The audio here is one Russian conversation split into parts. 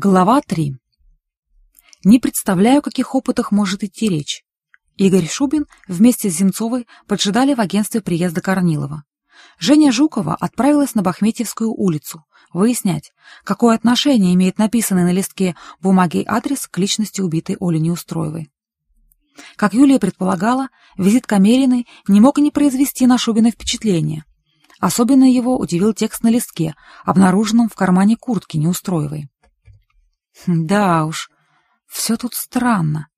Глава 3. Не представляю, о каких опытах может идти речь. Игорь Шубин вместе с Земцовой поджидали в агентстве приезда Корнилова. Женя Жукова отправилась на Бахметьевскую улицу выяснять, какое отношение имеет написанный на листке бумаги адрес к личности убитой Оли Неустроевой. Как Юлия предполагала, визит Камериной не мог не произвести на Шубина впечатление. Особенно его удивил текст на листке, обнаруженном в кармане куртки Неустроевой. Да уж, все тут странно.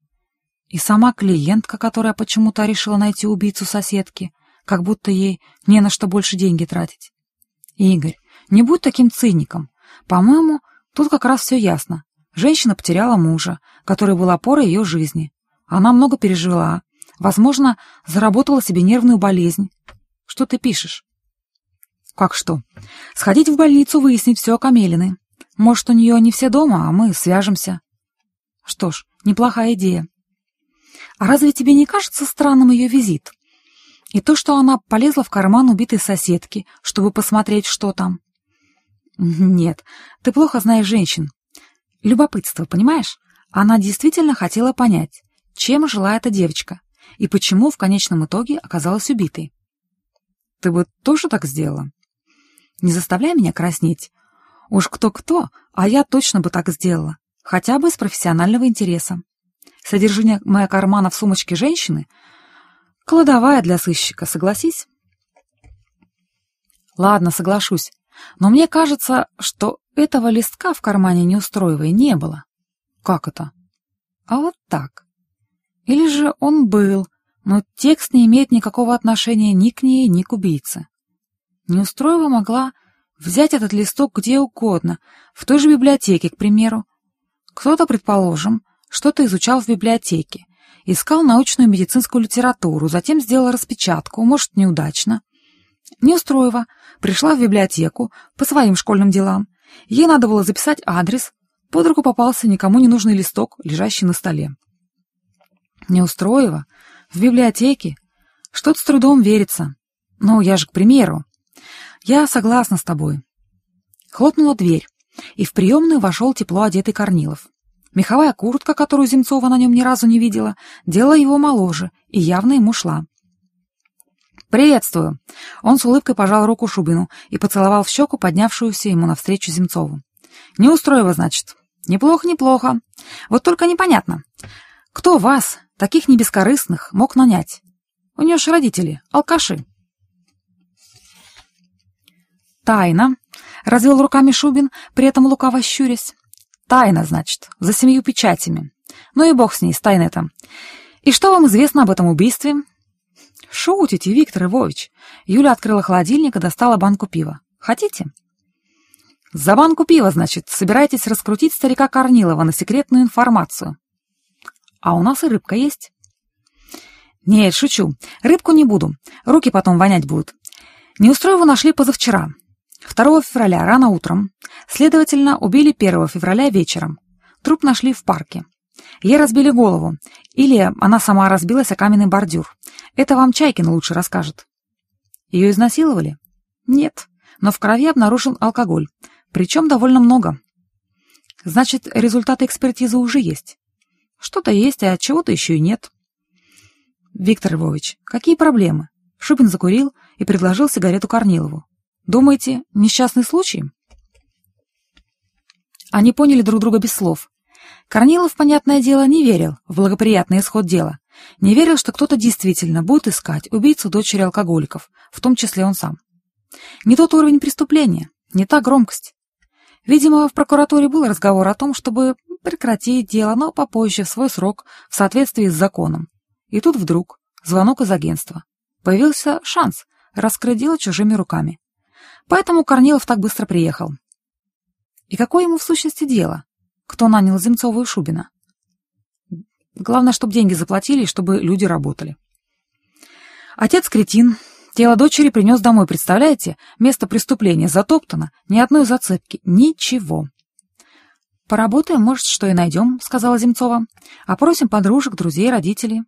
И сама клиентка, которая почему-то решила найти убийцу соседки, как будто ей не на что больше деньги тратить. Игорь, не будь таким циником. По-моему, тут как раз все ясно. Женщина потеряла мужа, который был опорой ее жизни. Она много пережила. Возможно, заработала себе нервную болезнь. Что ты пишешь? Как что? Сходить в больницу, выяснить все о Камелиной. Может, у нее не все дома, а мы свяжемся. Что ж, неплохая идея. А разве тебе не кажется странным ее визит? И то, что она полезла в карман убитой соседки, чтобы посмотреть, что там? Нет, ты плохо знаешь женщин. Любопытство, понимаешь? Она действительно хотела понять, чем жила эта девочка и почему в конечном итоге оказалась убитой. Ты бы тоже так сделала? Не заставляй меня краснеть. Уж кто-кто, а я точно бы так сделала. Хотя бы из профессионального интереса. Содержание моя кармана в сумочке женщины — кладовая для сыщика, согласись? Ладно, соглашусь. Но мне кажется, что этого листка в кармане Неустроевой не было. Как это? А вот так. Или же он был, но текст не имеет никакого отношения ни к ней, ни к убийце. Неустроева могла Взять этот листок где угодно, в той же библиотеке, к примеру. Кто-то, предположим, что-то изучал в библиотеке, искал научную медицинскую литературу, затем сделал распечатку, может, неудачно. Неустроева пришла в библиотеку по своим школьным делам. Ей надо было записать адрес. Под руку попался никому не нужный листок, лежащий на столе. Неустроева в библиотеке. Что-то с трудом верится. Ну, я же к примеру. «Я согласна с тобой». Хлопнула дверь, и в приемную вошел тепло одетый Корнилов. Меховая куртка, которую Земцова на нем ни разу не видела, делала его моложе и явно ему шла. «Приветствую!» Он с улыбкой пожал руку Шубину и поцеловал в щеку поднявшуюся ему навстречу Земцову. «Не устроила, значит?» «Неплохо, неплохо. Вот только непонятно, кто вас, таких небескорыстных, мог нанять? У нее же родители, алкаши». «Тайна», — развел руками Шубин, при этом лукаво щурясь. «Тайна, значит, за семью печатями. Ну и бог с ней, с тайной-то. И что вам известно об этом убийстве?» «Шутите, Виктор Львович». Юля открыла холодильник и достала банку пива. «Хотите?» «За банку пива, значит, собираетесь раскрутить старика Корнилова на секретную информацию. А у нас и рыбка есть». «Нет, шучу. Рыбку не буду. Руки потом вонять будут. Неустроево нашли позавчера. 2 февраля рано утром. Следовательно, убили 1 февраля вечером. Труп нашли в парке. Ей разбили голову. Или она сама разбилась о каменный бордюр. Это вам Чайкин лучше расскажет. Ее изнасиловали? Нет. Но в крови обнаружен алкоголь. Причем довольно много. Значит, результаты экспертизы уже есть. Что-то есть, а чего-то еще и нет. Виктор Львович, какие проблемы? Шубин закурил и предложил сигарету Корнилову. Думаете, несчастный случай? Они поняли друг друга без слов. Корнилов, понятное дело, не верил в благоприятный исход дела. Не верил, что кто-то действительно будет искать убийцу дочери алкоголиков, в том числе он сам. Не тот уровень преступления, не та громкость. Видимо, в прокуратуре был разговор о том, чтобы прекратить дело, но попозже, в свой срок, в соответствии с законом. И тут вдруг звонок из агентства. Появился шанс раскрыть дело чужими руками. Поэтому Корнилов так быстро приехал. И какое ему в сущности дело? Кто нанял Земцова и Шубина? Главное, чтобы деньги заплатили чтобы люди работали. Отец кретин. Тело дочери принес домой, представляете? Место преступления затоптано, ни одной зацепки, ничего. «Поработаем, может, что и найдем», — сказала Земцова. «Опросим подружек, друзей, родителей».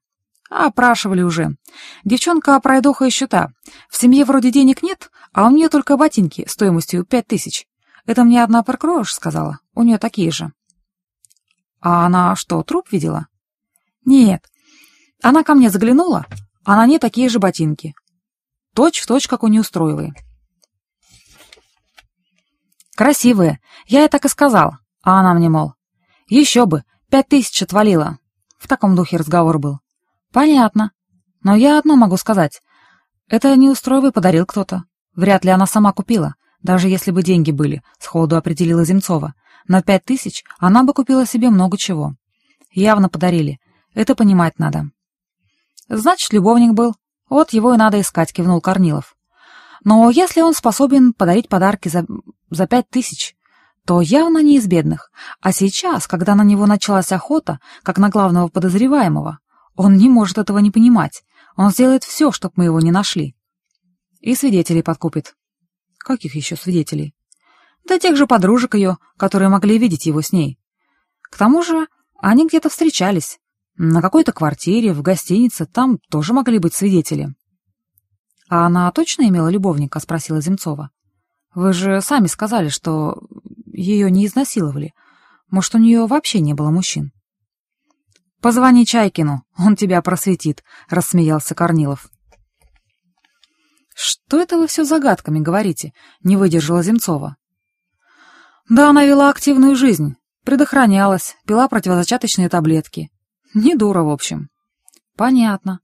Опрашивали уже. Девчонка пройдоха и счета. В семье вроде денег нет, а у нее только ботинки стоимостью пять тысяч. Это мне одна прокроешь сказала. У нее такие же. А она что, труп видела? Нет. Она ко мне заглянула, а на ней такие же ботинки. Точь в точь, как у Неустроевой. Красивые. Я ей так и сказал. А она мне, мол, еще бы, пять тысяч отвалила. В таком духе разговор был. Понятно. Но я одно могу сказать. Это Неустроевой подарил кто-то. Вряд ли она сама купила, даже если бы деньги были, сходу определила Земцова. На пять тысяч она бы купила себе много чего. Явно подарили. Это понимать надо. Значит, любовник был. Вот его и надо искать, кивнул Корнилов. Но если он способен подарить подарки за, за пять тысяч, то явно не из бедных. А сейчас, когда на него началась охота, как на главного подозреваемого, он не может этого не понимать. Он сделает все, чтобы мы его не нашли. И свидетелей подкупит. Каких еще свидетелей? Да тех же подружек ее, которые могли видеть его с ней. К тому же они где-то встречались. На какой-то квартире, в гостинице, там тоже могли быть свидетели. «А она точно имела любовника?» — спросила Земцова. «Вы же сами сказали, что ее не изнасиловали. Может, у нее вообще не было мужчин?» «Позвони Чайкину, он тебя просветит», — рассмеялся Корнилов. «Что это вы все загадками говорите?» — не выдержала Земцова. «Да она вела активную жизнь, предохранялась, пила противозачаточные таблетки. Не дура, в общем». «Понятно.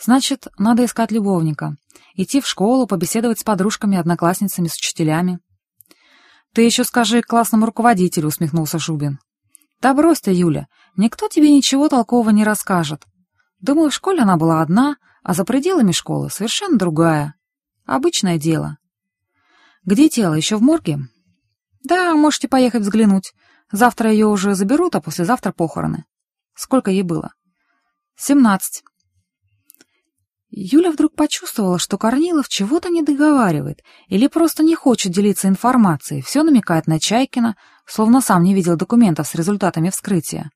Значит, надо искать любовника, идти в школу, побеседовать с подружками, одноклассницами, с учителями». «Ты еще скажи классному руководителю», — усмехнулся Шубин. «Да брось ты, Юля, никто тебе ничего толкового не расскажет. Думаю, в школе она была одна, а за пределами школы совершенно другая. Обычное дело». «Где тело? Еще в морге?» «Да, можете поехать взглянуть. Завтра ее уже заберут, а послезавтра похороны». «Сколько ей было?» «Семнадцать». Юля вдруг почувствовала, что Корнилов чего-то не договаривает или просто не хочет делиться информацией, все намекает на Чайкина, словно сам не видел документов с результатами вскрытия.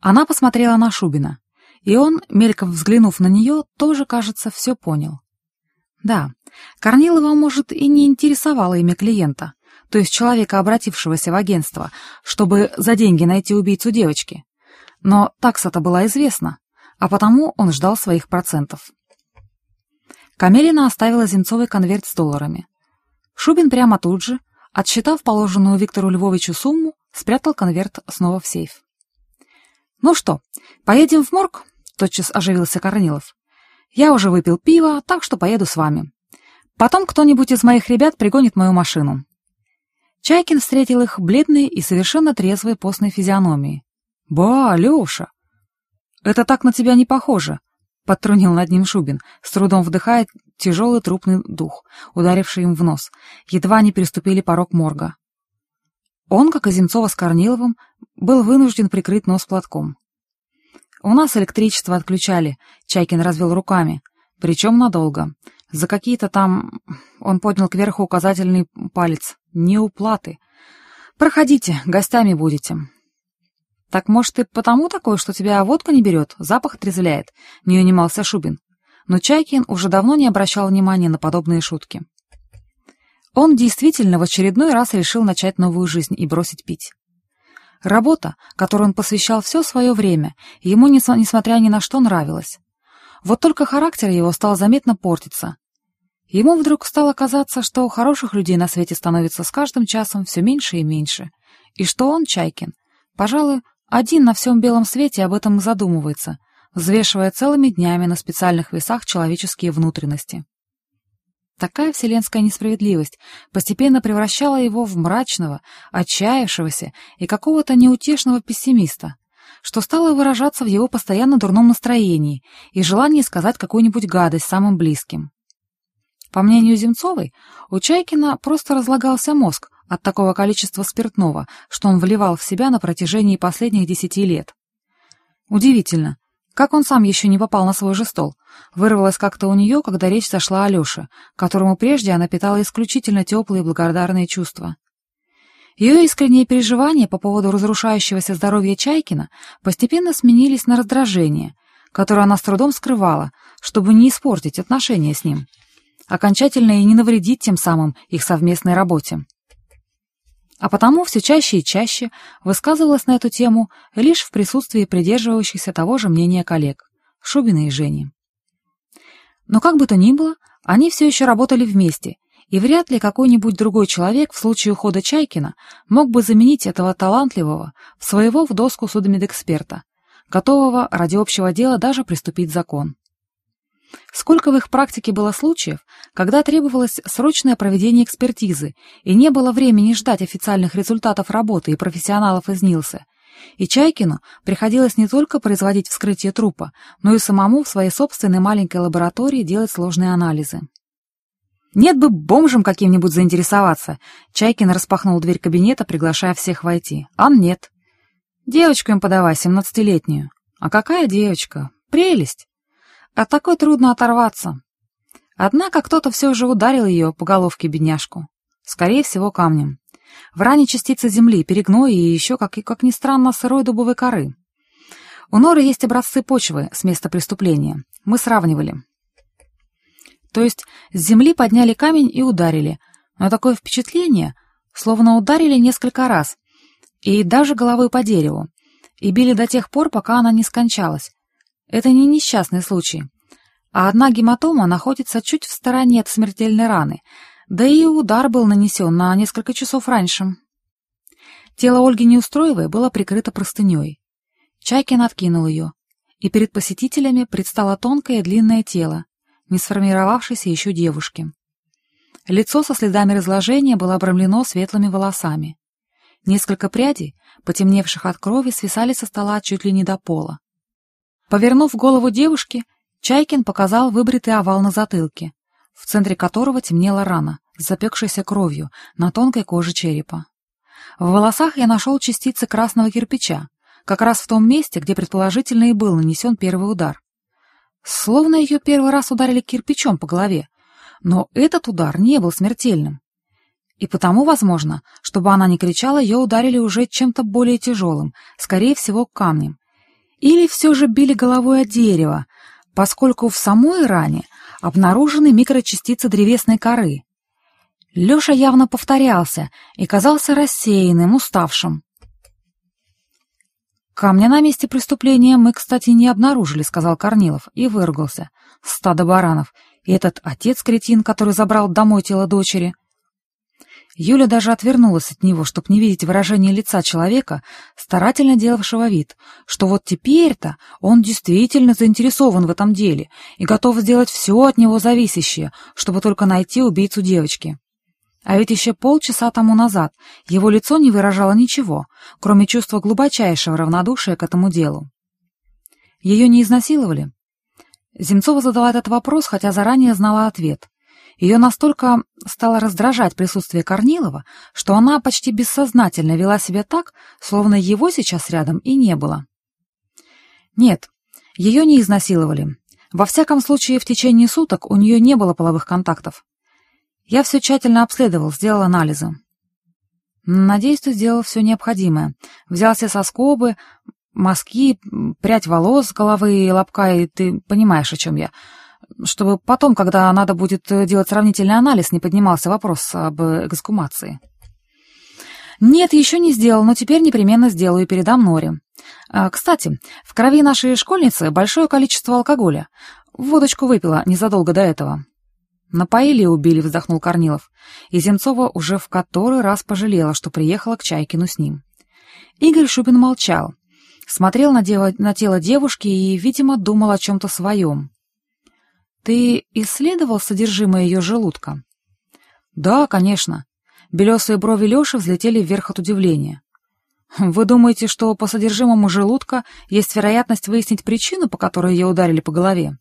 Она посмотрела на Шубина, и он, мельком взглянув на нее, тоже, кажется, все понял. Да, Корнилова, может, и не интересовало имя клиента, то есть человека, обратившегося в агентство, чтобы за деньги найти убийцу девочки. Но такса-то была известна, а потому он ждал своих процентов. Камелина оставила Земцовой конверт с долларами. Шубин прямо тут же, отсчитав положенную Виктору Львовичу сумму, спрятал конверт снова в сейф. «Ну что, поедем в морг?» — тотчас оживился Корнилов. «Я уже выпил пиво, так что поеду с вами. Потом кто-нибудь из моих ребят пригонит мою машину». Чайкин встретил их бледной и совершенно трезвой постной физиономией. «Ба, Леша, «Это так на тебя не похоже», — подтрунил над ним Шубин, с трудом вдыхая тяжелый трупный дух, ударивший им в нос. Едва они переступили порог морга. Он, как и Земцова с Корниловым, был вынужден прикрыть нос платком. «У нас электричество отключали», — Чайкин развел руками. «Причем надолго. За какие-то там...» Он поднял кверху указательный палец. «Неуплаты. Проходите, гостями будете». «Так, может, ты потому такой, что тебя водка не берет, запах отрезвляет?» — не унимался Шубин. Но Чайкин уже давно не обращал внимания на подобные шутки. Он действительно в очередной раз решил начать новую жизнь и бросить пить. Работа, которой он посвящал все свое время, ему, несмотря ни на что, нравилась. Вот только характер его стал заметно портиться. Ему вдруг стало казаться, что хороших людей на свете становится с каждым часом все меньше и меньше, и что он, Чайкин, пожалуй, один на всем белом свете об этом задумывается, взвешивая целыми днями на специальных весах человеческие внутренности. Такая вселенская несправедливость постепенно превращала его в мрачного, отчаявшегося и какого-то неутешного пессимиста, что стало выражаться в его постоянно дурном настроении и желании сказать какую-нибудь гадость самым близким. По мнению Земцовой, у Чайкина просто разлагался мозг, от такого количества спиртного, что он вливал в себя на протяжении последних десяти лет. Удивительно, как он сам еще не попал на свой же стол. Вырвалось как-то у нее, когда речь зашла о Леше, которому прежде она питала исключительно теплые и благодарные чувства. Ее искренние переживания по поводу разрушающегося здоровья Чайкина постепенно сменились на раздражение, которое она с трудом скрывала, чтобы не испортить отношения с ним, окончательно и не навредить тем самым их совместной работе. А потому все чаще и чаще высказывалась на эту тему лишь в присутствии придерживающихся того же мнения коллег — Шубина и Жени. Но как бы то ни было, они все еще работали вместе, и вряд ли какой-нибудь другой человек в случае ухода Чайкина мог бы заменить этого талантливого в своего в доску судмедэксперта, готового ради общего дела даже приступить закон. Сколько в их практике было случаев, когда требовалось срочное проведение экспертизы, и не было времени ждать официальных результатов работы и профессионалов из Нилса, и Чайкину приходилось не только производить вскрытие трупа, но и самому в своей собственной маленькой лаборатории делать сложные анализы. «Нет бы бомжем каким-нибудь заинтересоваться!» Чайкин распахнул дверь кабинета, приглашая всех войти. «Ан нет. Девочку им подавай, семнадцатилетнюю. А какая девочка? Прелесть! От такой трудно оторваться. Однако кто-то все же ударил ее по головке бедняжку. Скорее всего, камнем. В ране частицы земли, перегной и еще, как, как ни странно, сырой дубовой коры. У Норы есть образцы почвы с места преступления. Мы сравнивали. То есть с земли подняли камень и ударили. Но такое впечатление, словно ударили несколько раз. И даже головой по дереву. И били до тех пор, пока она не скончалась. Это не несчастный случай. А одна гематома находится чуть в стороне от смертельной раны, да и удар был нанесен на несколько часов раньше. Тело Ольги Неустроевой было прикрыто простыней. Чайкин откинул ее, и перед посетителями предстало тонкое длинное тело, не сформировавшейся еще девушки. Лицо со следами разложения было обрамлено светлыми волосами. Несколько прядей, потемневших от крови, свисали со стола чуть ли не до пола. Повернув голову девушки, Чайкин показал выбритый овал на затылке, в центре которого темнела рана, запекшаяся кровью на тонкой коже черепа. В волосах я нашел частицы красного кирпича, как раз в том месте, где предположительно и был нанесен первый удар. Словно ее первый раз ударили кирпичом по голове, но этот удар не был смертельным. И потому, возможно, чтобы она не кричала, ее ударили уже чем-то более тяжелым, скорее всего, камнем. Или все же били головой о дерево, поскольку в самой ране обнаружены микрочастицы древесной коры. Леша явно повторялся и казался рассеянным, уставшим. «Камня на месте преступления мы, кстати, не обнаружили», — сказал Корнилов и выругался. «Стадо баранов. И этот отец-кретин, который забрал домой тело дочери». Юля даже отвернулась от него, чтобы не видеть выражение лица человека, старательно делавшего вид, что вот теперь-то он действительно заинтересован в этом деле и готов сделать все от него зависящее, чтобы только найти убийцу девочки. А ведь еще полчаса тому назад его лицо не выражало ничего, кроме чувства глубочайшего равнодушия к этому делу. Ее не изнасиловали? Земцова задала этот вопрос, хотя заранее знала ответ. Ее настолько стало раздражать присутствие Корнилова, что она почти бессознательно вела себя так, словно его сейчас рядом и не было. Нет, ее не изнасиловали. Во всяком случае, в течение суток у нее не было половых контактов. Я все тщательно обследовал, сделал анализы. Надеюсь, ты сделал все необходимое. Взялся со скобы, мазки, прядь волос с головы и лобка, и ты понимаешь, о чем я. Чтобы потом, когда надо будет делать сравнительный анализ, не поднимался вопрос об эксгумации. Нет, еще не сделал, но теперь непременно сделаю и передам Норе. А, кстати, в крови нашей школьницы большое количество алкоголя. Водочку выпила незадолго до этого. «Напоили и убили», — вздохнул Корнилов. И Земцова уже в который раз пожалела, что приехала к Чайкину с ним. Игорь Шубин молчал, смотрел на, дево... на тело девушки и, видимо, думал о чем-то своем. «Ты исследовал содержимое ее желудка?» «Да, конечно». Белесые брови Леши взлетели вверх от удивления. «Вы думаете, что по содержимому желудка есть вероятность выяснить причину, по которой ее ударили по голове?»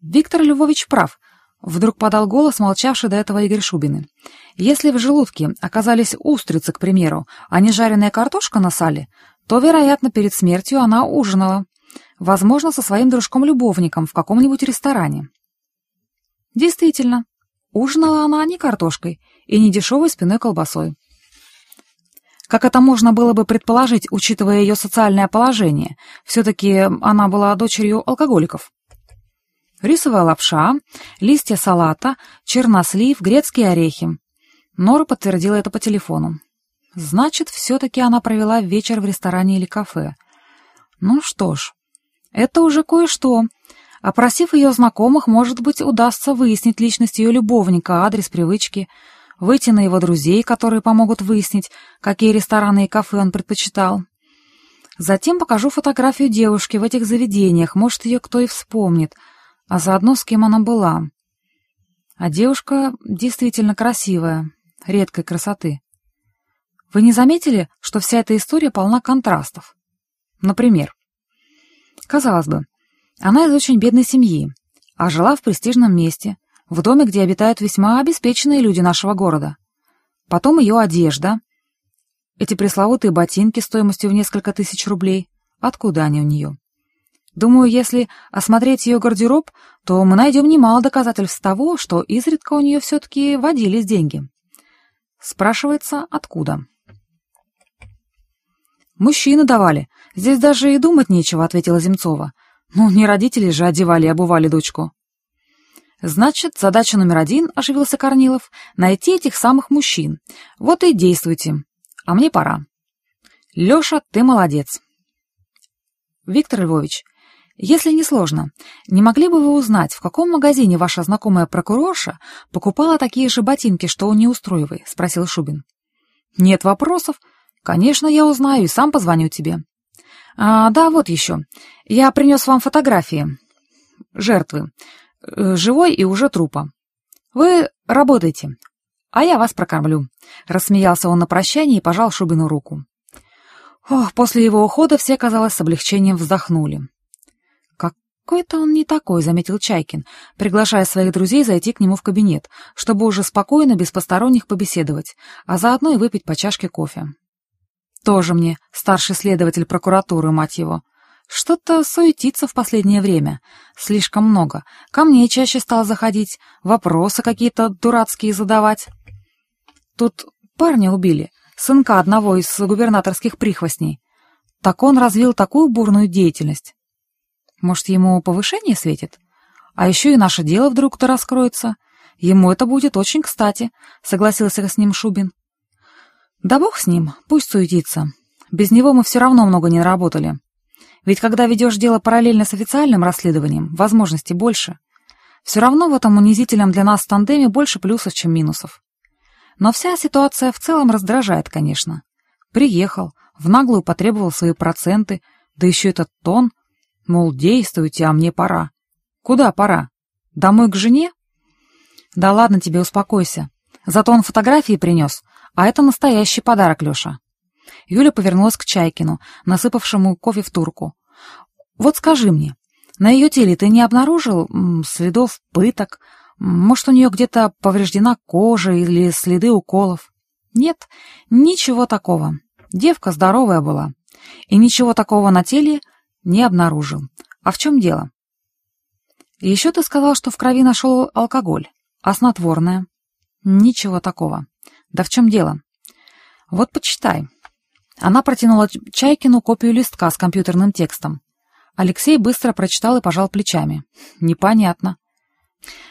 Виктор Львович прав. Вдруг подал голос молчавший до этого Игорь Шубины. Если в желудке оказались устрицы, к примеру, а не жареная картошка на сале, то, вероятно, перед смертью она ужинала. Возможно, со своим дружком-любовником в каком-нибудь ресторане. Действительно, ужинала она не картошкой и не дешевой спиной колбасой. Как это можно было бы предположить, учитывая ее социальное положение? Все-таки она была дочерью алкоголиков рисовая лапша, листья салата, чернослив, грецкие орехи. Нора подтвердила это по телефону. Значит, все-таки она провела вечер в ресторане или кафе. Ну что ж, это уже кое-что. Опросив ее знакомых, может быть, удастся выяснить личность ее любовника, адрес, привычки, выйти на его друзей, которые помогут выяснить, какие рестораны и кафе он предпочитал. Затем покажу фотографию девушки в этих заведениях, может, ее кто и вспомнит, а заодно с кем она была. А девушка действительно красивая, редкой красоты. Вы не заметили, что вся эта история полна контрастов? Например, казалось бы, она из очень бедной семьи, а жила в престижном месте, в доме, где обитают весьма обеспеченные люди нашего города. Потом ее одежда, эти пресловутые ботинки стоимостью в несколько тысяч рублей, откуда они у нее? Думаю, если осмотреть ее гардероб, то мы найдем немало доказательств того, что изредка у нее все-таки водились деньги. Спрашивается, откуда? «Мужчины давали. Здесь даже и думать нечего», — ответила Земцова. «Ну, не родители же одевали и обували дочку». «Значит, задача номер один», — оживился Корнилов, — «найти этих самых мужчин. Вот и действуйте. А мне пора». «Леша, ты молодец». «Виктор Львович, если не сложно, не могли бы вы узнать, в каком магазине ваша знакомая прокурорша покупала такие же ботинки, что у Неустроевой?» — спросил Шубин. «Нет вопросов. «Конечно, я узнаю и сам позвоню тебе». «А, да, вот еще. Я принес вам фотографии. Жертвы. Э, живой и уже трупа. Вы работайте, а я вас прокормлю». Рассмеялся он на прощание и пожал Шубину руку. Ох, после его ухода все, казалось, с облегчением вздохнули. «Какой-то он не такой», — заметил Чайкин, приглашая своих друзей зайти к нему в кабинет, чтобы уже спокойно, без посторонних побеседовать, а заодно и выпить по чашке кофе. Тоже мне старший следователь прокуратуры, мать его. Что-то суетится в последнее время. Слишком много. Ко мне чаще стал заходить, вопросы какие-то дурацкие задавать. Тут парня убили, сынка одного из губернаторских прихвостней. Так он развил такую бурную деятельность. Может, ему повышение светит? А еще и наше дело вдруг-то раскроется. Ему это будет очень кстати, согласился с ним Шубин. Да бог с ним, пусть суетится. Без него мы все равно много не наработали. Ведь когда ведешь дело параллельно с официальным расследованием, возможностей больше. Все равно в этом унизительном для нас тандеме больше плюсов, чем минусов. Но вся ситуация в целом раздражает, конечно. Приехал, в наглую потребовал свои проценты, да еще этот тон, мол, действуйте, а мне пора. Куда пора? Домой к жене? Да ладно тебе, успокойся. Зато он фотографии принес, а это настоящий подарок, Леша. Юля повернулась к Чайкину, насыпавшему кофе в турку. Вот скажи мне, на ее теле ты не обнаружил следов пыток? Может, у нее где-то повреждена кожа или следы уколов? Нет, ничего такого. Девка здоровая была. И ничего такого на теле не обнаружил. А в чем дело? Еще ты сказал, что в крови нашел алкоголь. А снотворное? Ничего такого. Да в чем дело? Вот почитай. Она протянула Чайкину копию листка с компьютерным текстом. Алексей быстро прочитал и пожал плечами. Непонятно.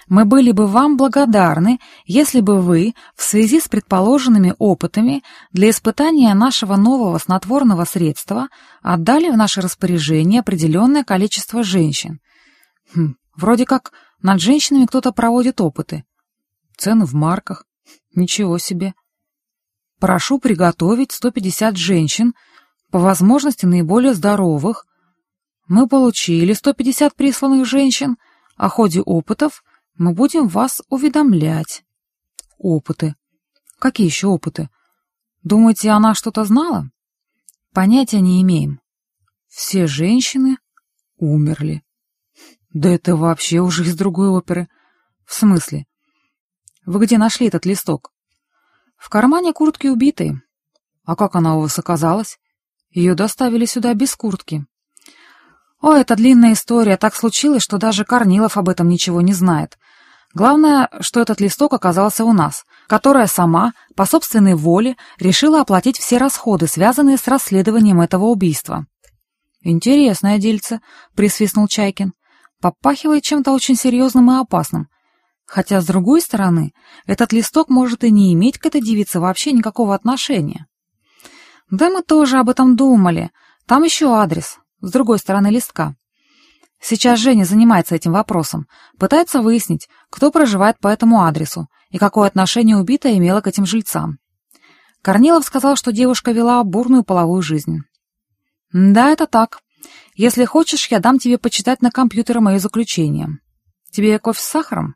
Мы были бы вам благодарны, если бы вы, в связи с предположенными опытами для испытания нашего нового снотворного средства, отдали в наше распоряжение определенное количество женщин. Хм, вроде как над женщинами кто-то проводит опыты. Цены в марках. Ничего себе. Прошу приготовить 150 женщин, по возможности наиболее здоровых. Мы получили 150 присланных женщин. О ходе опытов мы будем вас уведомлять. Опыты. Какие еще опыты? Думаете, она что-то знала? Понятия не имеем. Все женщины умерли. Да это вообще уже из другой оперы. В смысле? Вы где нашли этот листок? В кармане куртки убитой. А как она у вас оказалась? Ее доставили сюда без куртки. О, это длинная история. Так случилось, что даже Корнилов об этом ничего не знает. Главное, что этот листок оказался у нас, которая сама, по собственной воле, решила оплатить все расходы, связанные с расследованием этого убийства. «Интересное дельце», — присвистнул Чайкин. «Попахивает чем-то очень серьезным и опасным. Хотя, с другой стороны, этот листок может и не иметь к этой девице вообще никакого отношения. Да мы тоже об этом думали. Там еще адрес, с другой стороны листка. Сейчас Женя занимается этим вопросом, пытается выяснить, кто проживает по этому адресу и какое отношение убитая имела к этим жильцам. Корнилов сказал, что девушка вела бурную половую жизнь. «Да, это так. Если хочешь, я дам тебе почитать на компьютере мое заключение. Тебе кофе с сахаром?»